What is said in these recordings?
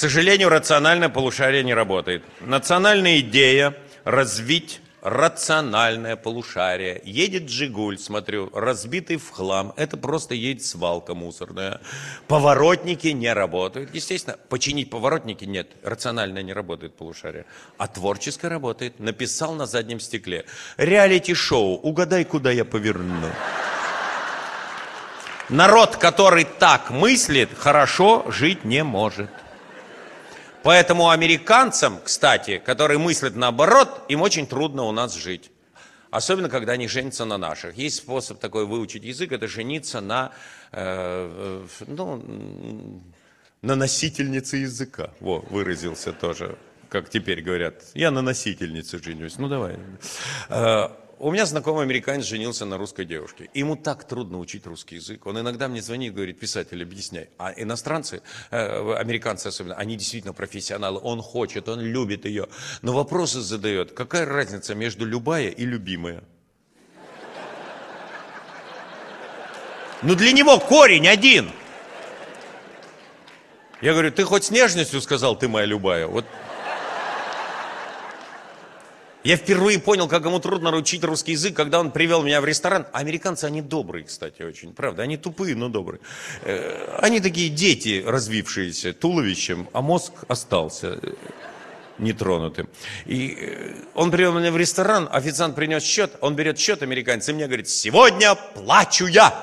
сожалению, рациональное полушарие не работает. Национальная идея развить рациональное полушарие. Едет «Жигуль», смотрю, разбитый в хлам. Это просто едет свалка мусорная. Поворотники не работают. Естественно, починить поворотники нет. Рационально не работает полушарие. А творческое работает. Написал на заднем стекле. Реалити-шоу. Угадай, куда я поверну. Народ, который так мыслит, хорошо жить не может. Поэтому американцам, кстати, которые мыслят наоборот, им очень трудно у нас жить. Особенно, когда они женятся на наших. Есть способ такой выучить язык, это жениться на, э, э ну, на носительнице языка. Во, выразился тоже, как теперь говорят. Я на носительнице женюсь. Ну, давай. У меня знакомый американец женился на русской девушке. Ему так трудно учить русский язык. Он иногда мне звонит, говорит, писатель, объясняй. А иностранцы, э, американцы особенно, они действительно профессионалы. Он хочет, он любит ее. Но вопросы задает. Какая разница между любая и любимая? Ну для него корень один. Я говорю, ты хоть с нежностью сказал, ты моя любая. Вот я впервые понял, как ему трудно учить русский язык, когда он привел меня в ресторан. Американцы, они добрые, кстати, очень, правда. Они тупые, но добрые. Э, они такие дети, развившиеся туловищем, а мозг остался э, нетронутым. И э, он привел меня в ресторан, официант принес счет, он берет счет американец и мне говорит, сегодня плачу я.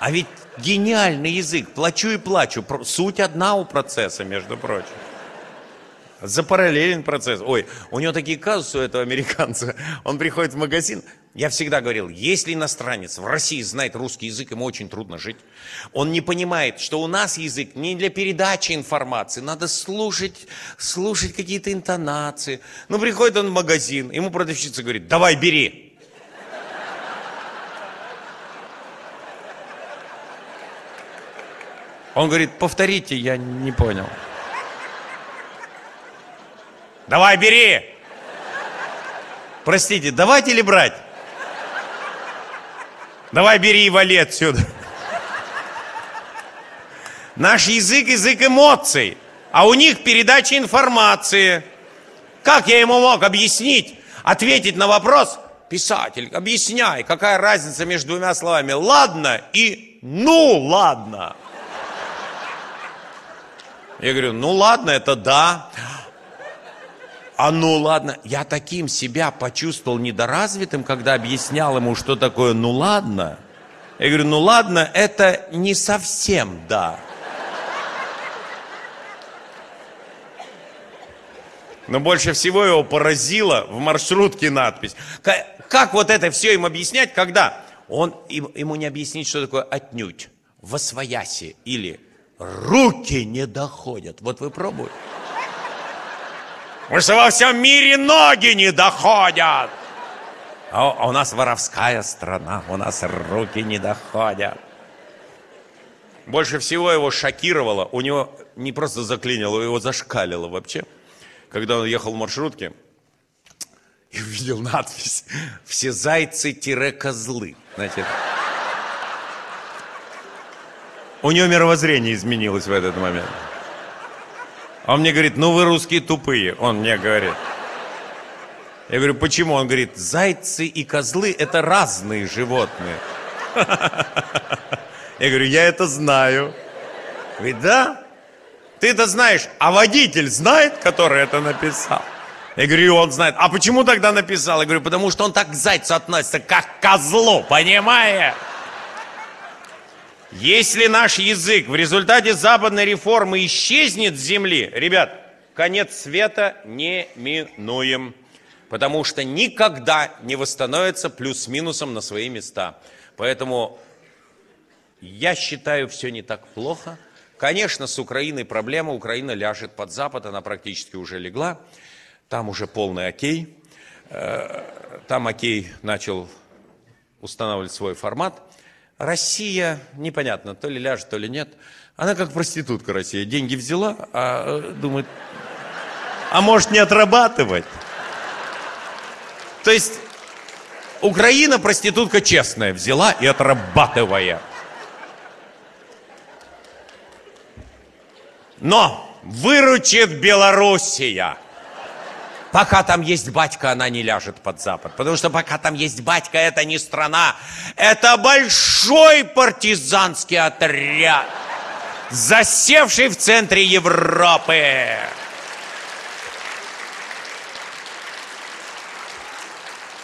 А ведь гениальный язык, плачу и плачу, суть одна у процесса, между прочим. Запараллелен процесс. Ой, у него такие казусы у этого американца. Он приходит в магазин. Я всегда говорил, если иностранец в России знает русский язык, ему очень трудно жить. Он не понимает, что у нас язык не для передачи информации. Надо слушать, слушать какие-то интонации. Ну, приходит он в магазин, ему продавщица говорит, давай, бери. Он говорит, повторите, я не понял. Давай, бери. Простите, давайте ли брать? Давай, бери и вали отсюда. Наш язык – язык эмоций, а у них передача информации. Как я ему мог объяснить, ответить на вопрос, писатель, объясняй, какая разница между двумя словами «ладно» и «ну ладно». Я говорю, ну ладно, это да. А ну ладно, я таким себя почувствовал недоразвитым, когда объяснял ему, что такое ну ладно. Я говорю, ну ладно, это не совсем да. Но больше всего его поразило в маршрутке надпись. Как, как вот это все им объяснять, когда он, ему не объяснить, что такое отнюдь, восвояси или руки не доходят. Вот вы пробуете. Потому что во всем мире ноги не доходят. А, а у нас воровская страна, у нас руки не доходят. Больше всего его шокировало, у него не просто заклинило, его зашкалило вообще. Когда он ехал в маршрутке и увидел надпись «Все зайцы-козлы». Знаете, у него мировоззрение изменилось в этот момент. Он мне говорит, ну вы русские тупые. Он мне говорит. Я говорю, почему? Он говорит, зайцы и козлы это разные животные. Я говорю, я это знаю. Говорит, да? Ты это знаешь, а водитель знает, который это написал? Я говорю, он знает. А почему тогда написал? Я говорю, потому что он так к зайцу относится, как к козлу, понимаешь? Если наш язык в результате западной реформы исчезнет с земли, ребят, конец света неминуем. Потому что никогда не восстановится плюс-минусом на свои места. Поэтому я считаю, все не так плохо. Конечно, с Украиной проблема. Украина ляжет под Запад, она практически уже легла. Там уже полный окей. Э, там окей начал устанавливать свой формат. Россия, непонятно, то ли ляжет, то ли нет. Она как проститутка Россия. Деньги взяла, а э, думает, а может не отрабатывать? То есть Украина проститутка честная, взяла и отрабатывая. Но выручит Белоруссия. Пока там есть батька, она не ляжет под Запад. Потому что пока там есть батька, это не страна. Это большой партизанский отряд, засевший в центре Европы.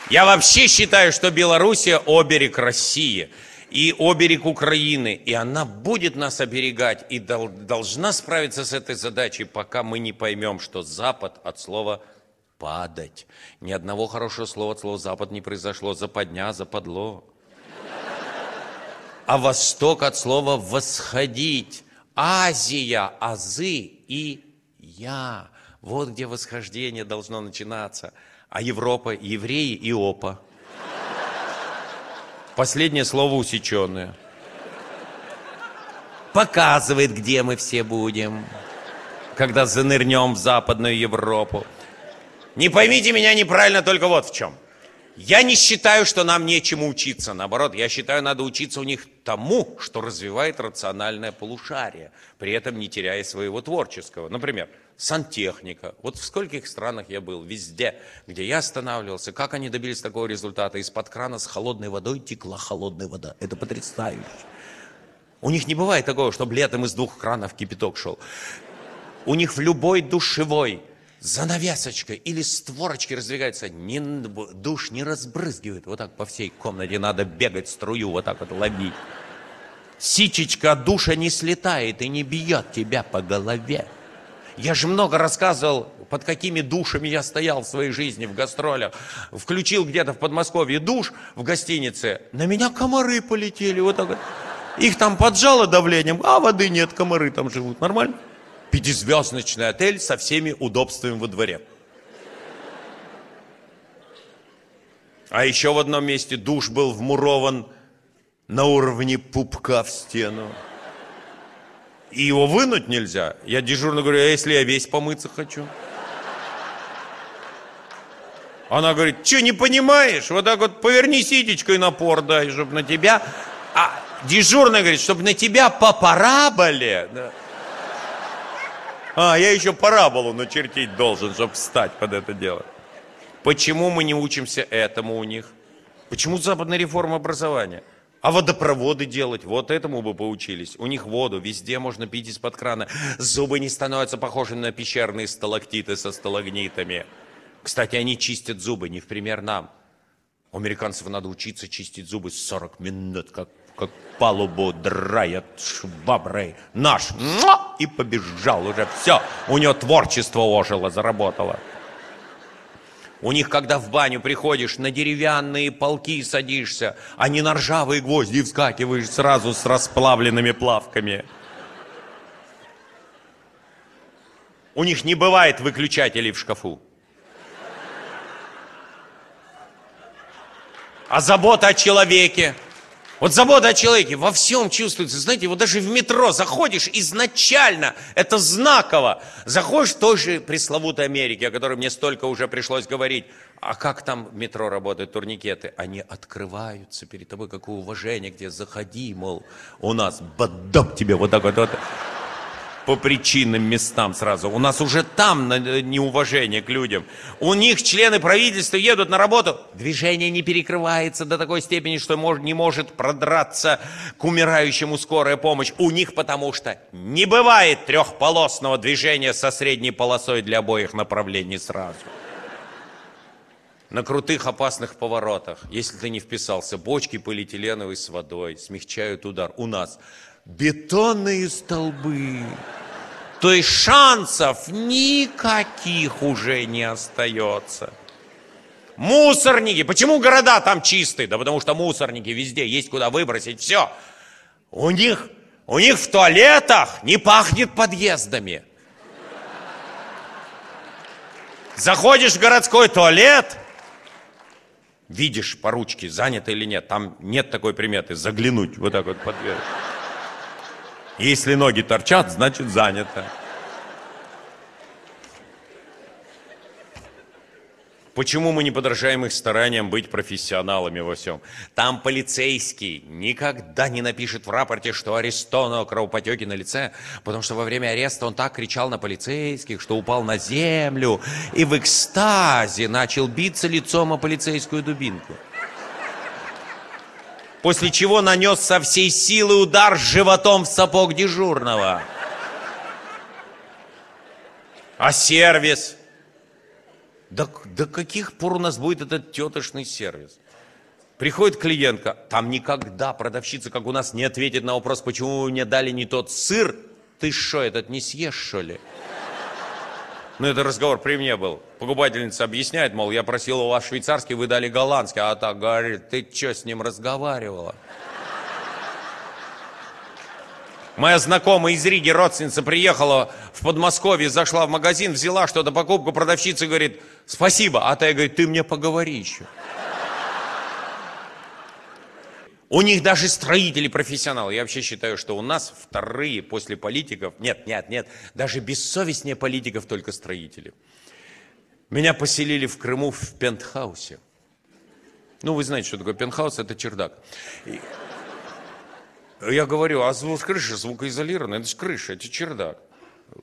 Я вообще считаю, что Белоруссия оберег России и оберег Украины, и она будет нас оберегать и должна справиться с этой задачей, пока мы не поймем, что Запад от слова падать. Ни одного хорошего слова от слова «запад» не произошло. Западня, западло. А восток от слова «восходить». Азия, азы и я. Вот где восхождение должно начинаться. А Европа, евреи и опа. Последнее слово усеченное. Показывает, где мы все будем, когда занырнем в Западную Европу. Не поймите меня неправильно только вот в чем. Я не считаю, что нам нечему учиться. Наоборот, я считаю, надо учиться у них тому, что развивает рациональное полушарие, при этом не теряя своего творческого. Например, сантехника. Вот в скольких странах я был, везде, где я останавливался, как они добились такого результата. Из-под крана с холодной водой текла холодная вода. Это потрясающе. У них не бывает такого, чтобы летом из двух кранов кипяток шел. У них в любой душевой занавесочкой или створочки раздвигаются, не, душ не разбрызгивает. Вот так по всей комнате надо бегать, струю вот так вот ловить. Сичечка душа не слетает и не бьет тебя по голове. Я же много рассказывал, под какими душами я стоял в своей жизни в гастролях. Включил где-то в Подмосковье душ в гостинице. На меня комары полетели. Вот так вот. Их там поджало давлением, а воды нет, комары там живут. Нормально? Пятизвездочный отель со всеми удобствами во дворе. А еще в одном месте душ был вмурован на уровне пупка в стену. И его вынуть нельзя. Я дежурно говорю, а если я весь помыться хочу? Она говорит, что не понимаешь? Вот так вот поверни ситечкой напор дай, чтобы на тебя... А дежурная говорит, чтобы на тебя по параболе... Да. А, я еще параболу начертить должен, чтобы встать под это дело. Почему мы не учимся этому у них? Почему западная реформа образования? А водопроводы делать, вот этому бы поучились. У них воду везде можно пить из-под крана. Зубы не становятся похожими на пещерные сталактиты со сталагнитами. Кстати, они чистят зубы, не в пример нам. У американцев надо учиться чистить зубы 40 минут, как как палубу драет шваброй. Наш и побежал уже. Все, у него творчество ожило, заработало. У них, когда в баню приходишь, на деревянные полки садишься, а не на ржавые гвозди вскакиваешь сразу с расплавленными плавками. У них не бывает выключателей в шкафу. А забота о человеке – вот забота о человеке во всем чувствуется. Знаете, вот даже в метро заходишь, изначально это знаково. Заходишь в той же пресловутой Америке, о которой мне столько уже пришлось говорить. А как там в метро работают турникеты? Они открываются перед тобой, какое уважение, где заходи, мол, у нас бадап тебе вот так вот. вот по причинным местам сразу. У нас уже там э, неуважение к людям. У них члены правительства едут на работу, движение не перекрывается до такой степени, что не может продраться к умирающему скорая помощь. У них потому что не бывает трехполосного движения со средней полосой для обоих направлений сразу. На крутых опасных поворотах, если ты не вписался, бочки полиэтиленовой с водой смягчают удар. У нас бетонные столбы. То есть шансов никаких уже не остается. Мусорники. Почему города там чистые? Да потому что мусорники везде, есть куда выбросить, все. У них, у них в туалетах не пахнет подъездами. Заходишь в городской туалет, видишь по ручке, занято или нет. Там нет такой приметы, заглянуть вот так вот под дверь. Если ноги торчат, значит занято. Почему мы не подражаем их стараниям быть профессионалами во всем? Там полицейский никогда не напишет в рапорте, что арестовано кровопотеки на лице, потому что во время ареста он так кричал на полицейских, что упал на землю и в экстазе начал биться лицом о полицейскую дубинку. После чего нанес со всей силы удар животом в сапог дежурного. А сервис? До, до каких пор у нас будет этот тетошный сервис? Приходит клиентка, там никогда продавщица, как у нас, не ответит на вопрос, почему вы мне дали не тот сыр. Ты что, этот не съешь, что ли? Ну, это разговор при мне был. Покупательница объясняет, мол, я просил у вас швейцарский, вы дали голландский. А так говорит, ты что с ним разговаривала? Моя знакомая из Риги, родственница, приехала в Подмосковье, зашла в магазин, взяла что-то, покупку, продавщица говорит, спасибо. А та говорит, ты мне поговори еще. У них даже строители профессионалы. Я вообще считаю, что у нас вторые после политиков, нет, нет, нет, даже бессовестнее политиков только строители. Меня поселили в Крыму в пентхаусе. Ну, вы знаете, что такое пентхаус, это чердак. Я говорю, а звук крыши звукоизолированная, это же крыша, это чердак.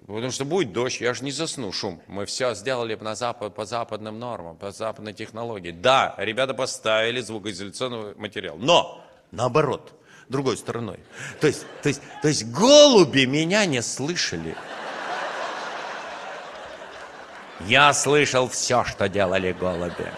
Потому что будет дождь, я же не засну, шум. Мы все сделали на запад, по западным нормам, по западной технологии. Да, ребята поставили звукоизоляционный материал, но наоборот, другой стороной. То есть, то есть, то есть голуби меня не слышали. Я слышал все, что делали голуби.